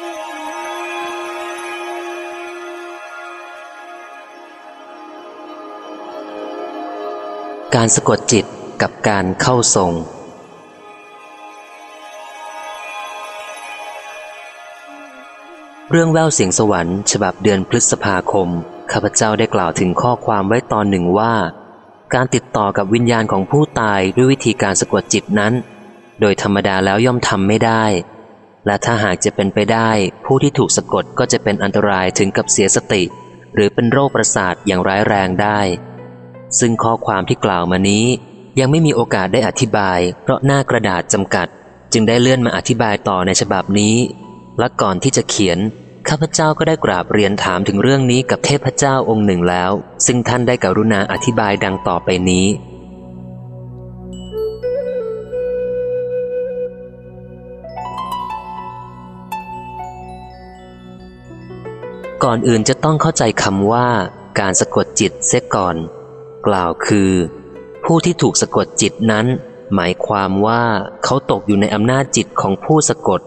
การสะกดจิตกับการเข้าทรง เรื่องแววเสียงสวรรค์ฉบับเดือนพฤษภาคม ข้าพเจ้าได้กล่าวถึงข้อความไว้ตอนหนึ่งว่า การติดต่อกับวิญญาณของผู้ตายด้วยวิธีการสะกดจิตนั้น โดยธรรมดาแล้วย่อมทำไม่ได้ และถ้าหากจะเป็นไปได้ ผู้ที่ถูกสะกดก็จะเป็นอันตรายถึงกับเสียสติ หรือเป็นโรคประสาทอย่างร้ายแรงได้ ซึ่งข้อความที่กล่าวมานี้ ยังไม่มีโอกาสได้อธิบาย เพราะหน้ากระดาษจำกัด จึงได้เลื่อนมาอธิบายต่อในฉบับนี้ และก่อนที่จะเขียนข้าพเจ้าก็ได้กราบเรียนถามถึงเรื่องนี้กับเทพเจ้าองค์หนึ่งแล้ว ซึ่งท่านได้กรุณาอธิบายดังต่อไปนี้ ก่อนอื่นจะต้องเข้าใจคำว่า การสะกดจิตเสียก่อน กล่าวคือ ผู้ที่ถูกสะกดจิตนั้น หมายความว่าเขาตกอยู่ในอำนาจจิตของผู้สะกด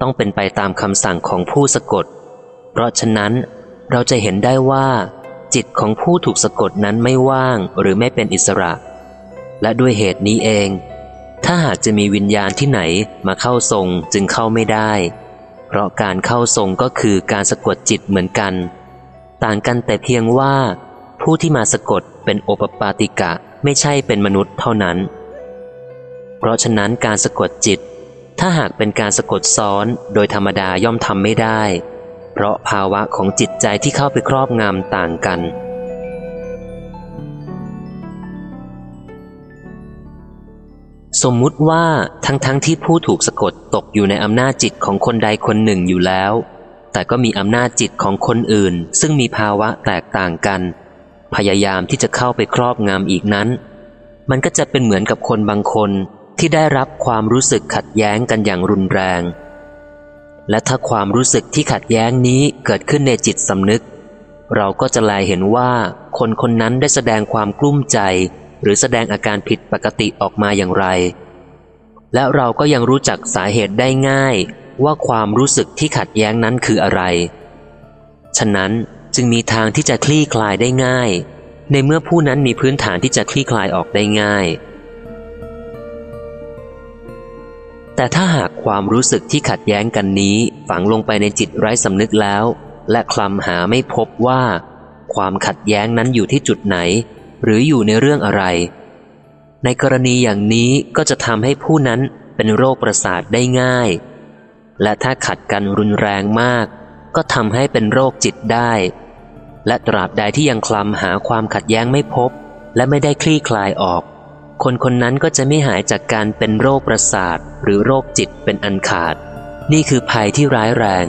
ต้องเป็นไปตามคำสั่งของผู้สะกด เพราะฉะนั้นเราจะเห็นได้ว่า จิตของผู้ถูกสะกดนั้นไม่ว่างหรือไม่เป็นอิสระ และด้วยเหตุนี้เอง ถ้าหากจะมีวิญญาณที่ไหนมาเข้าทรงจึงเข้าไม่ได้ ราะการเข้าทรงก็คือการสะกดจิตเหมือนกัน ต่างกันแต่เพียงว่า ผู้ที่มาสะกดเป็นโอปปาติกะไม่ใช่เป็นมนุษย์เท่านั้น เพราะฉะนั้นการสะกดจิต ถ้าหากเป็นการสะกดซ้อนโดยธรรมดาย่อมทำไม่ได้ เพราะภาวะของจิตใจที่เข้าไปครอบงำต่างกัน มมุติว่าทั้งๆทที่ผู้ถูกสะกดตกอยู่ในอำนาจจิตของคนใดคนหนึ่งอยู่แล้ว แต่ก็มีอำนาจจิตของคนอื่น ซึ่งมีภาวะแตกต่างกัน พยายามที่จะเข้าไปครอบงำอีกนั้น มันก็จะเป็นเหมือนกับคนบางคนที่ได้รับความรู้สึกขัดแย้งกันอย่างรุนแรง และถ้าความรู้สึกที่ขัดแย้งนี้เกิดขึ้นในจิตสำนึก เราก็จะลายเห็นว่าคนคนนั้นได้แสดงความกลุ้มใจ หรือแสดงอาการผิดปกติออกมาอย่างไร และเราก็ยังรู้จักสาเหตุได้ง่าย ว่าความรู้สึกที่ขัดแย้งนั้นคืออะไร ฉะนั้นจึงมีทางที่จะคลี่คลายได้ง่าย ในเมื่อผู้นั้นมีพื้นฐานที่จะคลี่คลายออกได้ง่าย แต่ถ้าหากความรู้สึกที่ขัดแย้งกันนี้ ฝังลงไปในจิตไร้สำนึกแล้ว และคลำหาไม่พบว่า ความขัดแย้งนั้นอยู่ที่จุดไหน หรืออยู่ในเรื่องอะไร ในกรณีอย่างนี้ก็จะทำให้ผู้นั้นเป็นโรคประสาทได้ง่าย และถ้าขัดกันรุนแรงมาก ก็ทำให้เป็นโรคจิตได้ และตราบใดที่ยังคลำหาความขัดแย้งไม่พบ และไม่ได้คลี่คลายออก คนคนนั้นก็จะไม่หายจากการเป็นโรคประสาทหรือโรคจิตเป็นอันขาด นี่คือภัยที่ร้ายแรง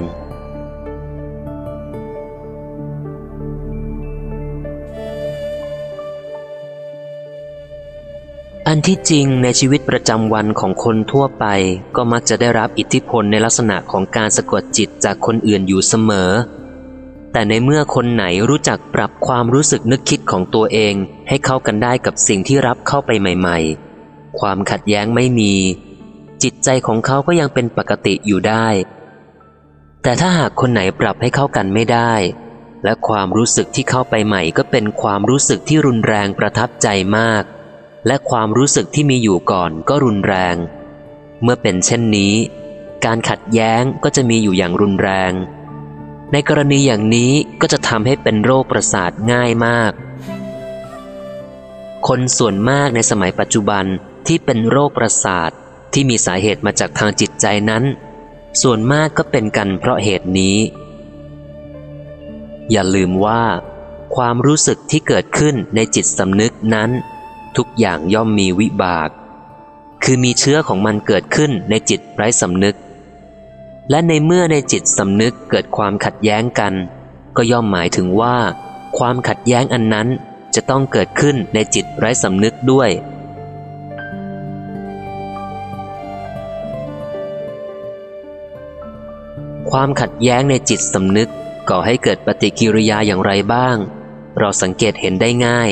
อันที่จริงในชีวิตประจำวันของคนทั่วไป ก็มักจะได้รับอิทธิพลในลักษณะของการสะกดจิตจากคนอื่นอยู่เสมอ แต่ในเมื่อคนไหนรู้จักปรับความรู้สึกนึกคิดของตัวเอง ให้เข้ากันได้กับสิ่งที่รับเข้าไปใหม่ ๆ ความขัดแย้งไม่มี จิตใจของเขาก็ยังเป็นปกติอยู่ได้ แต่ถ้าหากคนไหนปรับให้เข้ากันไม่ได้ และความรู้สึกที่เข้าไปใหม่ก็เป็นความรู้สึกที่รุนแรงประทับใจมาก และความรู้สึกที่มีอยู่ก่อนก็รุนแรง เมื่อเป็นเช่นนี้ การขัดแย้งก็จะมีอยู่อย่างรุนแรง ในกรณีอย่างนี้ก็จะทำให้เป็นโรคประสาทง่ายมาก คนส่วนมากในสมัยปัจจุบันที่เป็นโรคประสาทที่มีสาเหตุมาจากทางจิตใจนั้น ส่วนมากก็เป็นกันเพราะเหตุนี้ อย่าลืมว่า ความรู้สึกที่เกิดขึ้นในจิตสำนึกนั้น ทุกอย่างย่อมมีวิบาก คือมีเชื้อของมันเกิดขึ้นในจิตไร้สำนึก และในเมื่อในจิตสำนึกเกิดความขัดแย้งกัน ก็ย่อมหมายถึงว่า ความขัดแย้งอันนั้นจะต้องเกิดขึ้นในจิตไร้สำนึกด้วย ความขัดแย้งในจิตสำนึกก่อให้เกิดปฏิกิริยาอย่างไรบ้าง เราสังเกตเห็นได้ง่าย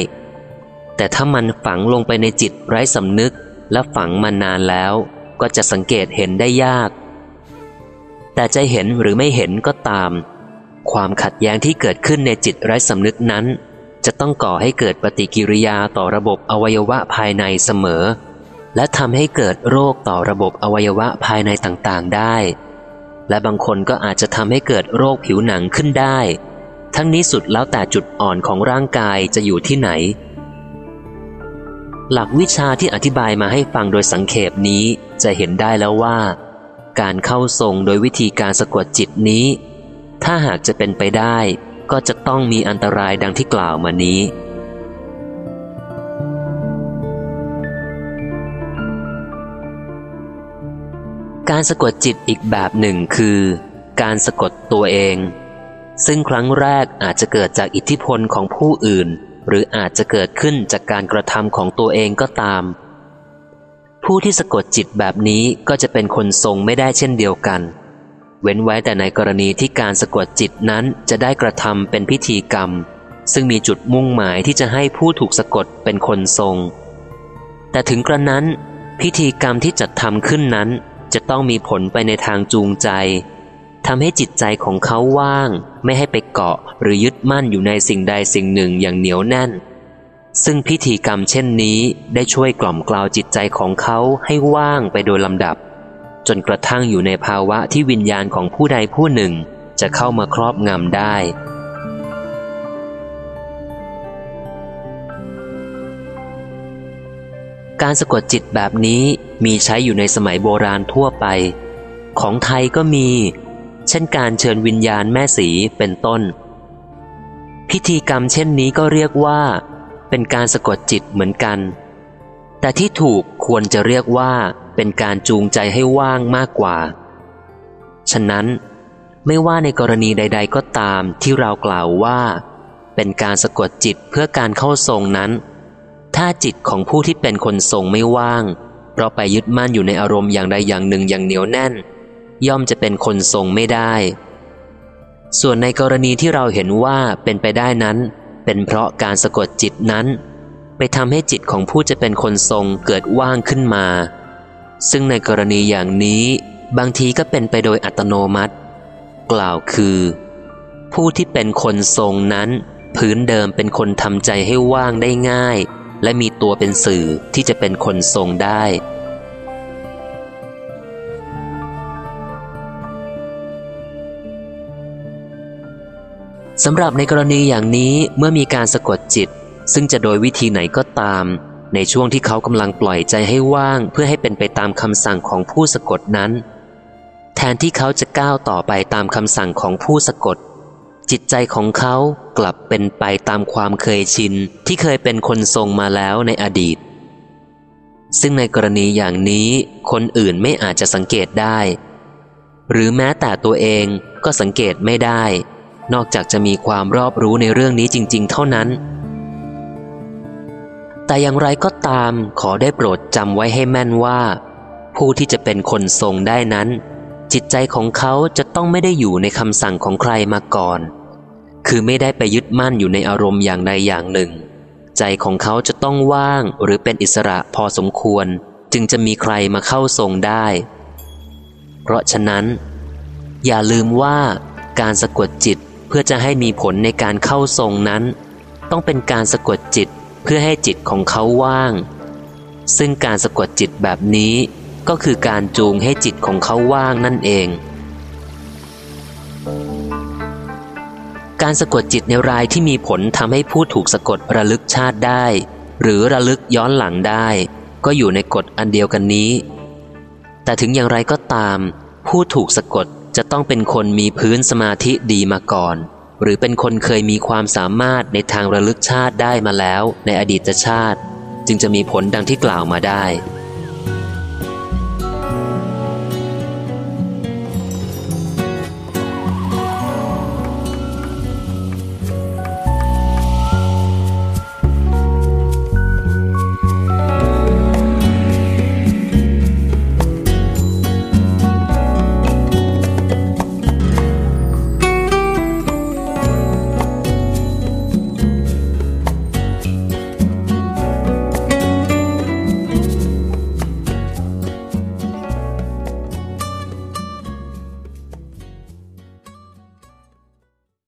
แต่ถ้ามันฝังลงไปในจิตไร้สำนึกและฝังมานานแล้ว ก็จะสังเกตเห็นได้ยาก แต่จะเห็นหรือไม่เห็นก็ตาม ความขัดแย้งที่เกิดขึ้นในจิตไร้สำนึกนั้น จะต้องก่อให้เกิดปฏิกิริยาต่อระบบอวัยวะภายในเสมอ และทำให้เกิดโรคต่อระบบอวัยวะภายในต่างๆได้ และบางคนก็อาจจะทำให้เกิดโรคผิวหนังขึ้นได้ ทั้งนี้สุดแล้วแต่จุดอ่อนของร่างกายจะอยู่ที่ไหน หลักวิชาที่อธิบายมาให้ฟังโดยสังเขปนี้จะเห็นได้แล้วว่า การเข้าทรงโดยวิธีการสะกดจิตนี้ ถ้าหากจะเป็นไปได้ ก็จะต้องมีอันตรายดังที่กล่าวมานี้ การสะกดจิตอีกแบบหนึ่งคือ การสะกดตัวเอง ซึ่งครั้งแรกอาจจะเกิดจากอิทธิพลของผู้อื่น หรืออาจจะเกิดขึ้นจากการกระทำของตัวเองก็ตาม ผู้ที่สะกดจิตแบบนี้ก็จะเป็นคนทรงไม่ได้เช่นเดียวกัน เว้นไว้แต่ในกรณีที่การสะกดจิตนั้นจะได้กระทำเป็นพิธีกรรม ซึ่งมีจุดมุ่งหมายที่จะให้ผู้ถูกสะกดเป็นคนทรง แต่ถึงกระนั้น พิธีกรรมที่จัดทำขึ้นนั้น จะต้องมีผลไปในทางจูงใจ ทำให้จิตใจของเขาว่าง ไม่ให้ไปเกาะหรือยึดมั่นอยู่ในสิ่งใดสิ่งหนึ่งอย่างเหนียวแน่น ซึ่งพิธีกรรมเช่นนี้ได้ช่วยกล่อมกล่าวจิตใจของเขาให้ว่างไปโดยลำดับ จนกระทั่งอยู่ในภาวะที่วิญญาณของผู้ใดผู้หนึ่งจะเข้ามาครอบงำได้ การสะกดจิตแบบนี้มีใช้อยู่ในสมัยโบราณทั่วไป ของไทยก็มี ช่นการเชิญวิญญาณแม่สีเป็นต้น พิธีกรรมเช่นนี้ก็เรียกว่า เป็นการสะกดจิตเหมือนกัน แต่ที่ถูกควรจะเรียกว่าเป็นการจูงใจให้ว่างมากกว่า ฉะนั้นไม่ว่าในกรณีใด ๆ ก็ตามที่เรากล่าวว่า เป็นการสะกดจิตเพื่อการเข้าทรงนั้น ถ้าจิตของผู้ที่เป็นคนทรงไม่ว่าง เพราะไปยึดมั่นอยู่ในอารมณ์อย่างใดอย่างหนึ่งอย่างเหนียวแน่น ย่อมจะเป็นคนทรงไม่ได้ ส่วนในกรณีที่เราเห็นว่าเป็นไปได้นั้น เป็นเพราะการสะกดจิตนั้น ไปทำให้จิตของผู้จะเป็นคนทรงเกิดว่างขึ้นมา ซึ่งในกรณีอย่างนี้บางทีก็เป็นไปโดยอัตโนมัติ กล่าวคือ ผู้ที่เป็นคนทรงนั้น พื้นเดิมเป็นคนทำใจให้ว่างได้ง่าย และมีตัวเป็นสื่อที่จะเป็นคนทรงได้ สำหรับในกรณีอย่างนี้เมื่อมีการสะกดจิต ซึ่งจะโดยวิธีไหนก็ตาม ในช่วงที่เขากำลังปล่อยใจให้ว่างเพื่อให้เป็นไปตามคำสั่งของผู้สะกดนั้น แทนที่เขาจะก้าวต่อไปตามคำสั่งของผู้สะกด จิตใจของเขากลับเป็นไปตามความเคยชิน ที่เคยเป็นคนทรงมาแล้วในอดีต ซึ่งในกรณีอย่างนี้คนอื่นไม่อาจจะสังเกตได้ หรือแม้แต่ตัวเองก็สังเกตไม่ได้ นอกจากจะมีความรอบรู้ในเรื่องนี้จริง ๆ เท่านั้น แต่อย่างไรก็ตามขอได้โปรดจำไว้ให้แม่นว่า ผู้ที่จะเป็นคนทรงได้นั้น จิตใจของเขาจะต้องไม่ได้อยู่ในคำสั่งของใครมาก่อน คือไม่ได้ไปยึดมั่นอยู่ในอารมณ์อย่างใดอย่างหนึ่ง ใจของเขาจะต้องว่างหรือเป็นอิสระพอสมควร จึงจะมีใครมาเข้าทรงได้ เพราะฉะนั้น อย่าลืมว่าการสะกดจิต เพื่อจะให้มีผลในการเข้าทรงนั้น ต้องเป็นการสะกดจิตเพื่อให้จิตของเขาว่าง ซึ่งการสะกดจิตแบบนี้ก็คือการจูงให้จิตของเขาว่างนั่นเอง การสะกดจิตในรายที่มีผลทำให้ผู้ถูกสะกดระลึกชาติได้ หรือระลึกย้อนหลังได้ ก็อยู่ในกฎอันเดียวกันนี้ แต่ถึงอย่างไรก็ตาม ผู้ถูกสะกด จะต้องเป็นคนมีพื้นสมาธิดีมาก่อน หรือเป็นคนเคยมีความสามารถในทางระลึกชาติได้มาแล้วในอดีตชาติ จึงจะมีผลดังที่กล่าวมาได้